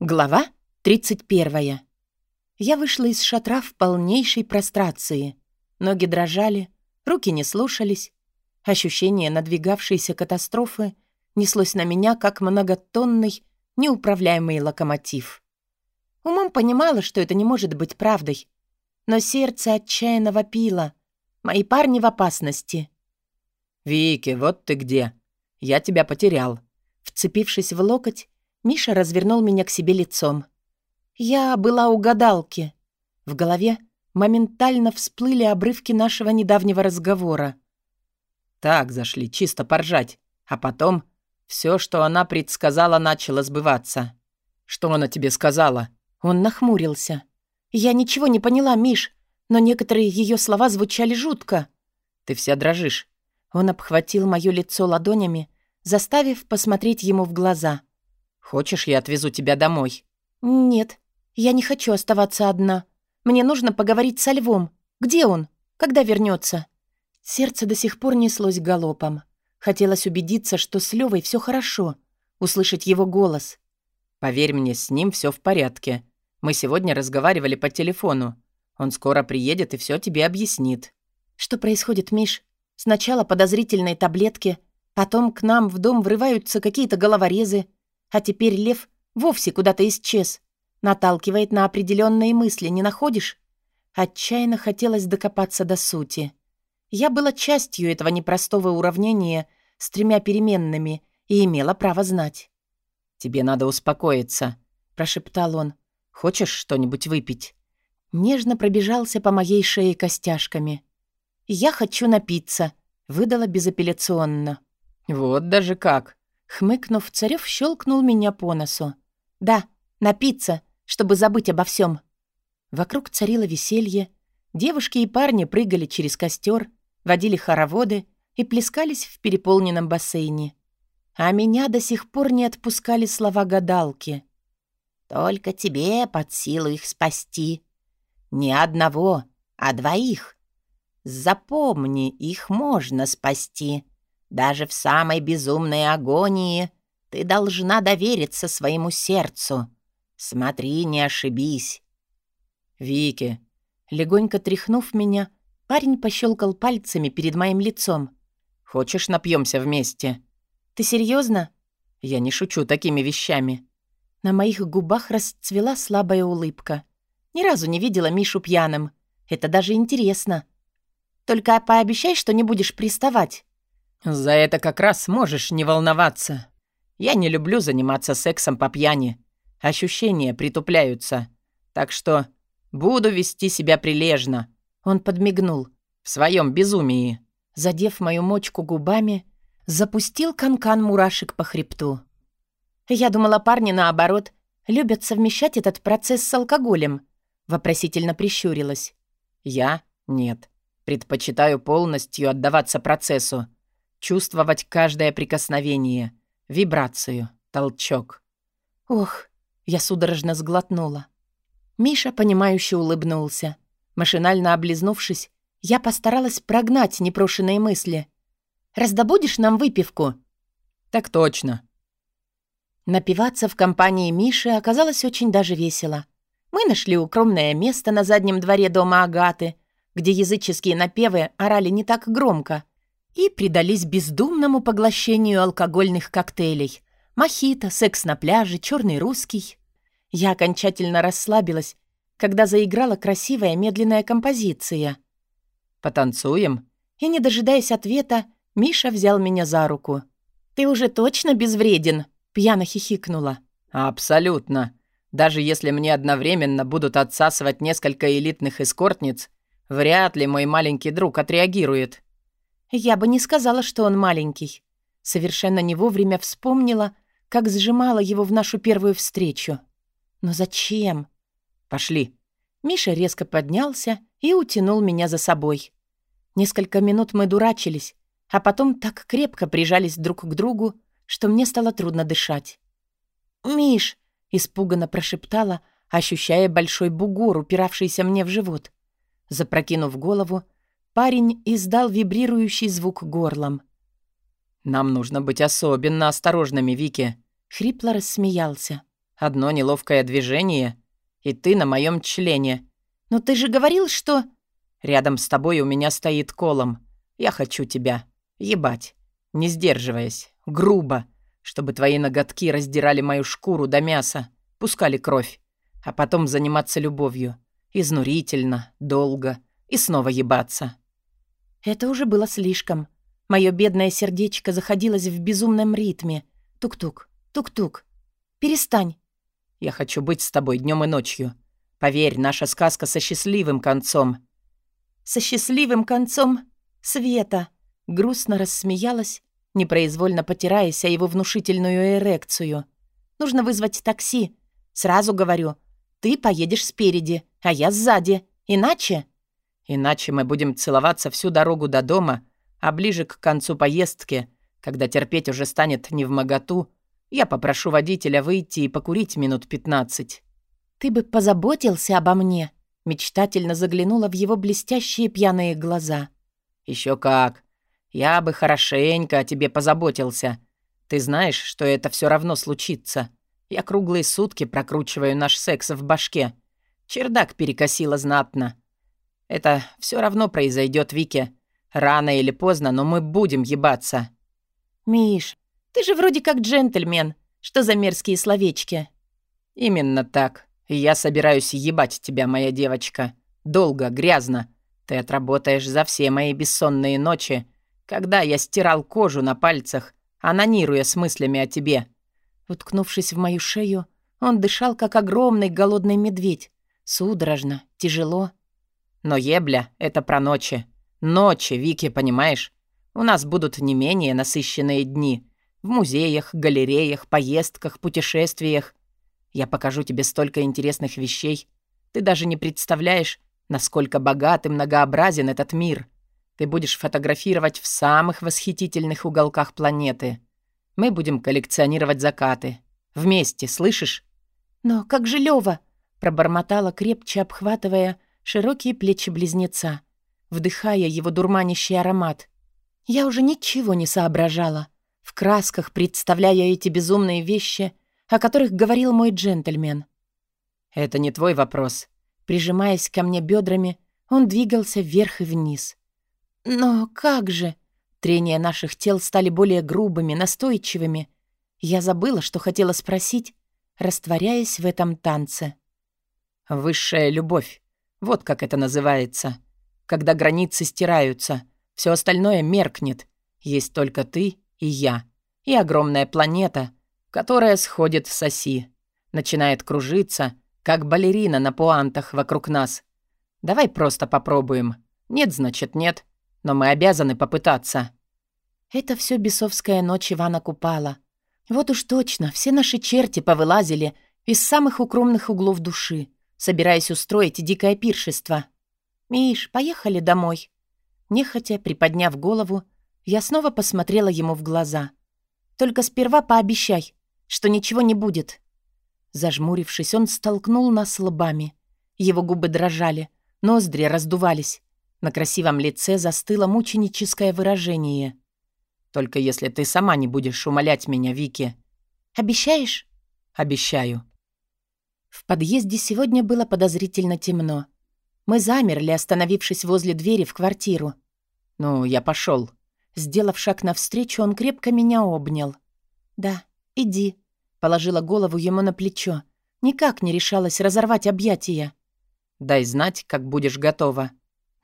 Глава 31. Я вышла из шатра в полнейшей прострации. Ноги дрожали, руки не слушались. Ощущение надвигавшейся катастрофы неслось на меня, как многотонный, неуправляемый локомотив. Умом понимала, что это не может быть правдой, но сердце отчаянно вопило. Мои парни в опасности. «Вики, вот ты где! Я тебя потерял!» Вцепившись в локоть, Миша развернул меня к себе лицом. Я была у гадалки. В голове моментально всплыли обрывки нашего недавнего разговора. Так зашли, чисто поржать. А потом все, что она предсказала, начало сбываться. Что она тебе сказала? Он нахмурился. Я ничего не поняла, Миш, но некоторые ее слова звучали жутко. Ты вся дрожишь. Он обхватил моё лицо ладонями, заставив посмотреть ему в глаза. «Хочешь, я отвезу тебя домой?» «Нет, я не хочу оставаться одна. Мне нужно поговорить со Львом. Где он? Когда вернется? Сердце до сих пор неслось галопом. Хотелось убедиться, что с Левой все хорошо, услышать его голос. «Поверь мне, с ним все в порядке. Мы сегодня разговаривали по телефону. Он скоро приедет и все тебе объяснит». «Что происходит, Миш? Сначала подозрительные таблетки, потом к нам в дом врываются какие-то головорезы, а теперь лев вовсе куда-то исчез. Наталкивает на определенные мысли, не находишь? Отчаянно хотелось докопаться до сути. Я была частью этого непростого уравнения с тремя переменными и имела право знать. «Тебе надо успокоиться», — прошептал он. «Хочешь что-нибудь выпить?» Нежно пробежался по моей шее костяшками. «Я хочу напиться», — выдала безапелляционно. «Вот даже как!» Хмыкнув, Царёв щелкнул меня по носу. «Да, напиться, чтобы забыть обо всем. Вокруг царило веселье. Девушки и парни прыгали через костер, водили хороводы и плескались в переполненном бассейне. А меня до сих пор не отпускали слова гадалки. «Только тебе под силу их спасти. Не одного, а двоих. Запомни, их можно спасти». Даже в самой безумной агонии ты должна довериться своему сердцу. Смотри, не ошибись. Вики, легонько тряхнув меня, парень пощелкал пальцами перед моим лицом. Хочешь, напьемся вместе? Ты серьезно? Я не шучу такими вещами. На моих губах расцвела слабая улыбка. Ни разу не видела Мишу пьяным. Это даже интересно. Только пообещай, что не будешь приставать. «За это как раз можешь не волноваться. Я не люблю заниматься сексом по пьяни. Ощущения притупляются. Так что буду вести себя прилежно». Он подмигнул. «В своем безумии». Задев мою мочку губами, запустил канкан мурашек по хребту. Я думала, парни, наоборот, любят совмещать этот процесс с алкоголем. Вопросительно прищурилась. «Я? Нет. Предпочитаю полностью отдаваться процессу. Чувствовать каждое прикосновение, вибрацию, толчок. Ох, я судорожно сглотнула. Миша, понимающе улыбнулся. Машинально облизнувшись, я постаралась прогнать непрошенные мысли. «Раздобудешь нам выпивку?» «Так точно». Напиваться в компании Миши оказалось очень даже весело. Мы нашли укромное место на заднем дворе дома Агаты, где языческие напевы орали не так громко, и предались бездумному поглощению алкогольных коктейлей. Мохито, секс на пляже, черный русский. Я окончательно расслабилась, когда заиграла красивая медленная композиция. «Потанцуем?» И, не дожидаясь ответа, Миша взял меня за руку. «Ты уже точно безвреден?» — пьяно хихикнула. «Абсолютно. Даже если мне одновременно будут отсасывать несколько элитных эскортниц, вряд ли мой маленький друг отреагирует». Я бы не сказала, что он маленький. Совершенно не вовремя вспомнила, как сжимала его в нашу первую встречу. Но зачем? Пошли. Миша резко поднялся и утянул меня за собой. Несколько минут мы дурачились, а потом так крепко прижались друг к другу, что мне стало трудно дышать. «Миш!» — испуганно прошептала, ощущая большой бугор, упиравшийся мне в живот. Запрокинув голову, Парень издал вибрирующий звук горлом. «Нам нужно быть особенно осторожными, Вики», — хрипло рассмеялся. Одно неловкое движение, и ты на моем члене. Но ты же говорил, что... Рядом с тобой у меня стоит колом. Я хочу тебя. Ебать. Не сдерживаясь. Грубо. Чтобы твои ноготки раздирали мою шкуру до мяса. Пускали кровь. А потом заниматься любовью. Изнурительно, долго. И снова ебаться. Это уже было слишком. Мое бедное сердечко заходилось в безумном ритме. Тук-тук, тук-тук. Перестань. Я хочу быть с тобой днем и ночью. Поверь, наша сказка со счастливым концом. Со счастливым концом света. Грустно рассмеялась, непроизвольно потираясь о его внушительную эрекцию. Нужно вызвать такси. Сразу говорю, ты поедешь спереди, а я сзади. Иначе... Иначе мы будем целоваться всю дорогу до дома, а ближе к концу поездки, когда терпеть уже станет не в моготу, я попрошу водителя выйти и покурить минут пятнадцать. «Ты бы позаботился обо мне», — мечтательно заглянула в его блестящие пьяные глаза. Еще как. Я бы хорошенько о тебе позаботился. Ты знаешь, что это все равно случится. Я круглые сутки прокручиваю наш секс в башке. Чердак перекосило знатно. Это все равно произойдет, Вике. Рано или поздно, но мы будем ебаться. Миш, ты же вроде как джентльмен. Что за мерзкие словечки? Именно так. Я собираюсь ебать тебя, моя девочка. Долго, грязно. Ты отработаешь за все мои бессонные ночи, когда я стирал кожу на пальцах, анонируя с мыслями о тебе. Уткнувшись в мою шею, он дышал, как огромный голодный медведь. Судорожно, тяжело. Но ебля — это про ночи. Ночи, Вики, понимаешь? У нас будут не менее насыщенные дни. В музеях, галереях, поездках, путешествиях. Я покажу тебе столько интересных вещей. Ты даже не представляешь, насколько богат и многообразен этот мир. Ты будешь фотографировать в самых восхитительных уголках планеты. Мы будем коллекционировать закаты. Вместе, слышишь? Но как же Лёва? Пробормотала, крепче обхватывая широкие плечи близнеца, вдыхая его дурманящий аромат. Я уже ничего не соображала, в красках представляя эти безумные вещи, о которых говорил мой джентльмен. «Это не твой вопрос». Прижимаясь ко мне бедрами, он двигался вверх и вниз. «Но как же?» Трения наших тел стали более грубыми, настойчивыми. Я забыла, что хотела спросить, растворяясь в этом танце. «Высшая любовь. Вот как это называется. Когда границы стираются, все остальное меркнет. Есть только ты и я. И огромная планета, которая сходит с оси. Начинает кружиться, как балерина на пуантах вокруг нас. Давай просто попробуем. Нет, значит, нет. Но мы обязаны попытаться. Это все бесовская ночь Ивана Купала. Вот уж точно, все наши черти повылазили из самых укромных углов души собираясь устроить дикое пиршество. «Миш, поехали домой». Нехотя, приподняв голову, я снова посмотрела ему в глаза. «Только сперва пообещай, что ничего не будет». Зажмурившись, он столкнул нас лбами. Его губы дрожали, ноздри раздувались. На красивом лице застыло мученическое выражение. «Только если ты сама не будешь умолять меня, Вики». «Обещаешь?» «Обещаю». В подъезде сегодня было подозрительно темно. Мы замерли, остановившись возле двери в квартиру. «Ну, я пошел. Сделав шаг навстречу, он крепко меня обнял. «Да, иди», — положила голову ему на плечо. Никак не решалась разорвать объятия. «Дай знать, как будешь готова».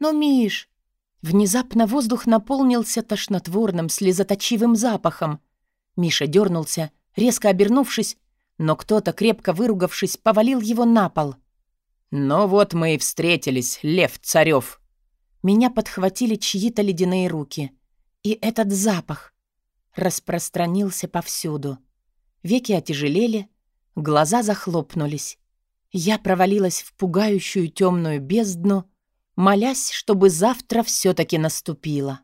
«Ну, Миш...» Внезапно воздух наполнился тошнотворным, слезоточивым запахом. Миша дернулся, резко обернувшись, но кто-то, крепко выругавшись, повалил его на пол. «Ну вот мы и встретились, Лев Царёв!» Меня подхватили чьи-то ледяные руки. И этот запах распространился повсюду. Веки отяжелели, глаза захлопнулись. Я провалилась в пугающую темную бездну, молясь, чтобы завтра все таки наступило.